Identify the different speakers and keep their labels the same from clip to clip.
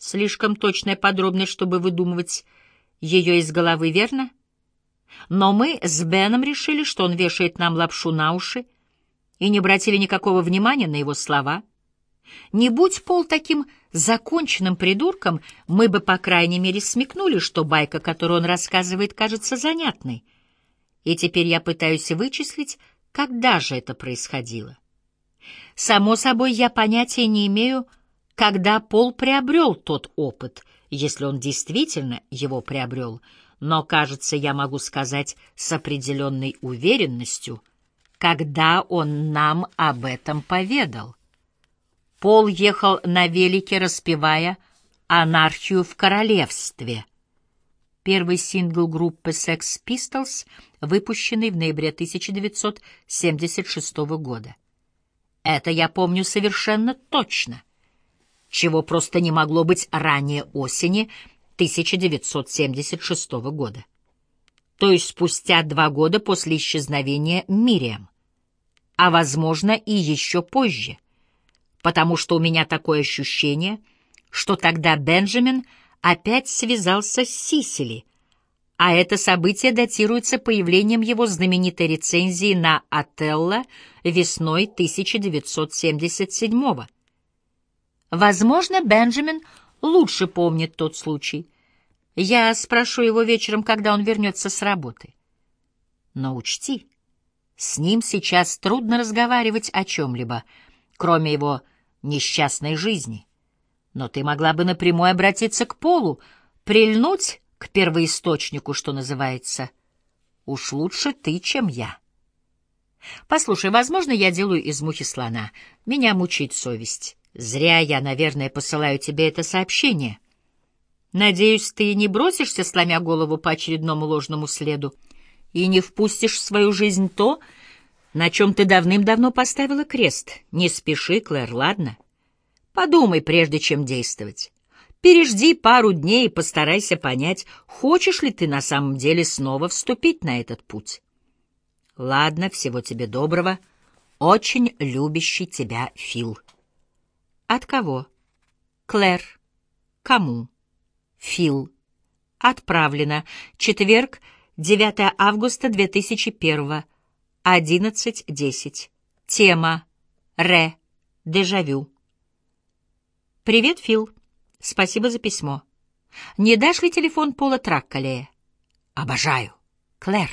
Speaker 1: Слишком точная подробность, чтобы выдумывать ее из головы, верно? Но мы с Беном решили, что он вешает нам лапшу на уши, и не обратили никакого внимания на его слова. Не будь Пол таким законченным придурком, мы бы, по крайней мере, смекнули, что байка, которую он рассказывает, кажется занятной. И теперь я пытаюсь вычислить, когда же это происходило. Само собой, я понятия не имею, когда Пол приобрел тот опыт, если он действительно его приобрел, но, кажется, я могу сказать с определенной уверенностью, когда он нам об этом поведал. Пол ехал на велике, распевая «Анархию в королевстве». Первый сингл группы Sex Pistols, выпущенный в ноябре 1976 года. Это я помню совершенно точно, чего просто не могло быть ранее осени 1976 года. То есть спустя два года после исчезновения Мириам, а, возможно, и еще позже — потому что у меня такое ощущение, что тогда Бенджамин опять связался с Сисили, а это событие датируется появлением его знаменитой рецензии на Отелло весной 1977 -го. Возможно, Бенджамин лучше помнит тот случай. Я спрошу его вечером, когда он вернется с работы. Но учти, с ним сейчас трудно разговаривать о чем-либо, кроме его несчастной жизни. Но ты могла бы напрямую обратиться к полу, прильнуть к первоисточнику, что называется. Уж лучше ты, чем я. Послушай, возможно, я делаю из мухи слона. Меня мучает совесть. Зря я, наверное, посылаю тебе это сообщение. Надеюсь, ты не бросишься, сломя голову по очередному ложному следу, и не впустишь в свою жизнь то, на чем ты давным-давно поставила крест. Не спеши, Клэр, ладно? Подумай, прежде чем действовать. Пережди пару дней и постарайся понять, хочешь ли ты на самом деле снова вступить на этот путь. Ладно, всего тебе доброго. Очень любящий тебя Фил. От кого? Клэр. Кому? Фил. Отправлено. Четверг, 9 августа 2001 11.10. Тема. Ре. Дежавю. Привет, Фил. Спасибо за письмо. Не дашь ли телефон Пола Траккалея? Обожаю. Клэр.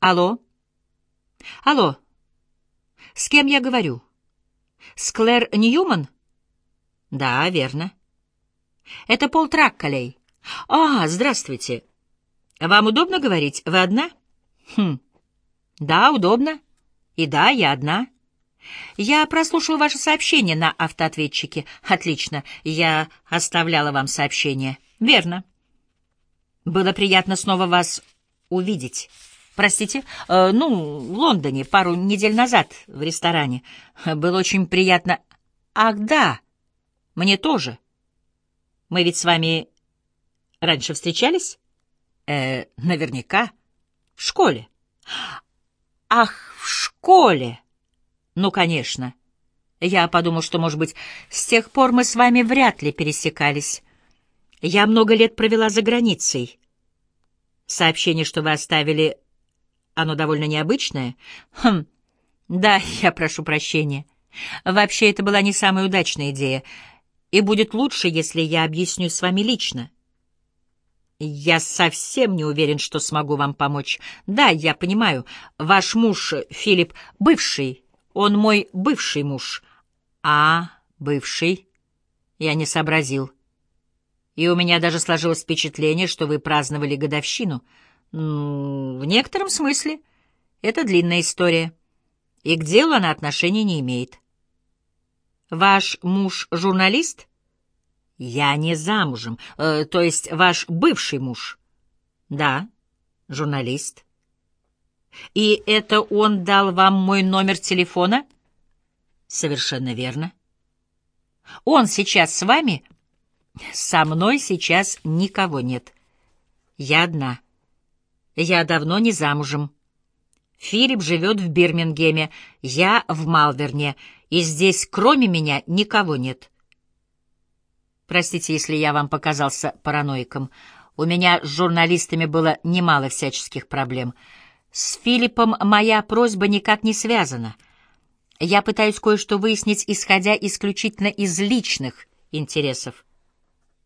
Speaker 1: Алло? Алло. С кем я говорю? С Ньюман? Да, верно. Это Пол Траккалей. А, здравствуйте. Вам удобно говорить? Вы одна? Хм. Да, удобно. И да, я одна. Я прослушала ваше сообщение на автоответчике. Отлично. Я оставляла вам сообщение. Верно. Было приятно снова вас увидеть. Простите, э, ну, в Лондоне пару недель назад в ресторане. Было очень приятно. Ах, да, мне тоже. Мы ведь с вами раньше встречались? Э, наверняка. В школе. Ах, в школе! Ну, конечно. Я подумал, что, может быть, с тех пор мы с вами вряд ли пересекались. Я много лет провела за границей. Сообщение, что вы оставили, оно довольно необычное. Хм, да, я прошу прощения. Вообще, это была не самая удачная идея, и будет лучше, если я объясню с вами лично. «Я совсем не уверен, что смогу вам помочь. Да, я понимаю. Ваш муж, Филипп, бывший. Он мой бывший муж». «А, бывший?» Я не сообразил. И у меня даже сложилось впечатление, что вы праздновали годовщину. Ну, в некотором смысле. Это длинная история. И к делу она отношения не имеет. Ваш муж журналист? Я не замужем, э, то есть ваш бывший муж. Да, журналист. И это он дал вам мой номер телефона? Совершенно верно. Он сейчас с вами? Со мной сейчас никого нет. Я одна. Я давно не замужем. Филипп живет в Бирмингеме, я в Малверне, и здесь кроме меня никого нет. Простите, если я вам показался параноиком. У меня с журналистами было немало всяческих проблем. С Филиппом моя просьба никак не связана. Я пытаюсь кое-что выяснить, исходя исключительно из личных интересов.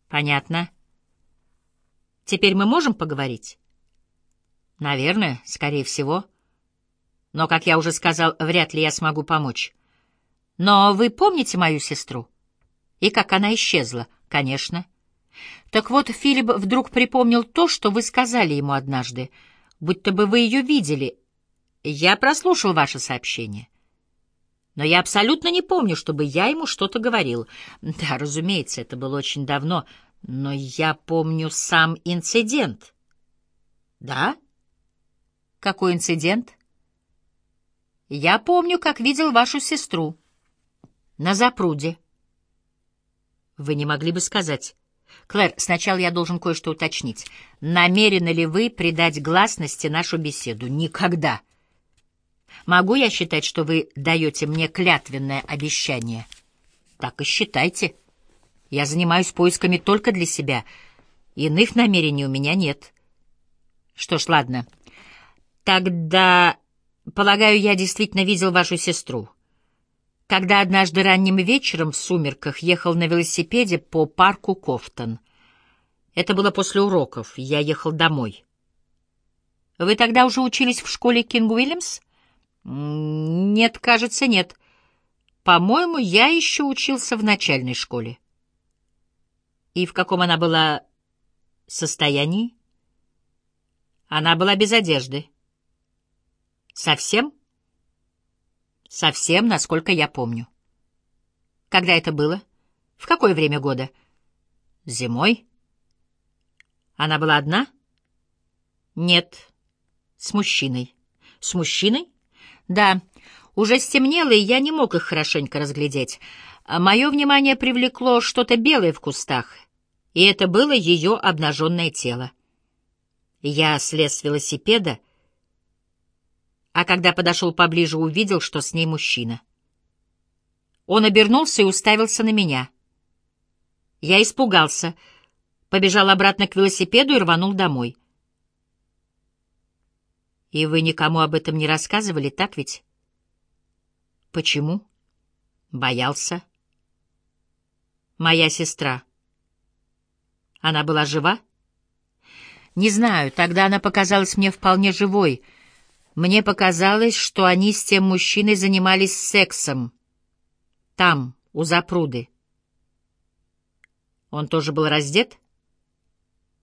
Speaker 1: Понятно. Теперь мы можем поговорить? Наверное, скорее всего. Но, как я уже сказал, вряд ли я смогу помочь. Но вы помните мою сестру? И как она исчезла? Конечно. Так вот, Филипп вдруг припомнил то, что вы сказали ему однажды, будто бы вы ее видели. Я прослушал ваше сообщение. Но я абсолютно не помню, чтобы я ему что-то говорил. Да, разумеется, это было очень давно, но я помню сам инцидент. Да? Какой инцидент? Я помню, как видел вашу сестру. На запруде. Вы не могли бы сказать... Клэр, сначала я должен кое-что уточнить. Намерены ли вы придать гласности нашу беседу? Никогда. Могу я считать, что вы даете мне клятвенное обещание? Так и считайте. Я занимаюсь поисками только для себя. Иных намерений у меня нет. Что ж, ладно. Тогда, полагаю, я действительно видел вашу сестру когда однажды ранним вечером в сумерках ехал на велосипеде по парку Кофтон. Это было после уроков, я ехал домой. Вы тогда уже учились в школе Кинг-Уильямс? Нет, кажется, нет. По-моему, я еще учился в начальной школе. И в каком она была состоянии? Она была без одежды. Совсем? — Совсем, насколько я помню. Когда это было? В какое время года? Зимой. Она была одна? Нет. С мужчиной. С мужчиной? Да. Уже стемнело, и я не мог их хорошенько разглядеть. Мое внимание привлекло что-то белое в кустах, и это было ее обнаженное тело. Я слез с велосипеда, а когда подошел поближе, увидел, что с ней мужчина. Он обернулся и уставился на меня. Я испугался, побежал обратно к велосипеду и рванул домой. «И вы никому об этом не рассказывали, так ведь?» «Почему?» «Боялся». «Моя сестра». «Она была жива?» «Не знаю, тогда она показалась мне вполне живой». Мне показалось, что они с тем мужчиной занимались сексом. Там, у запруды. Он тоже был раздет?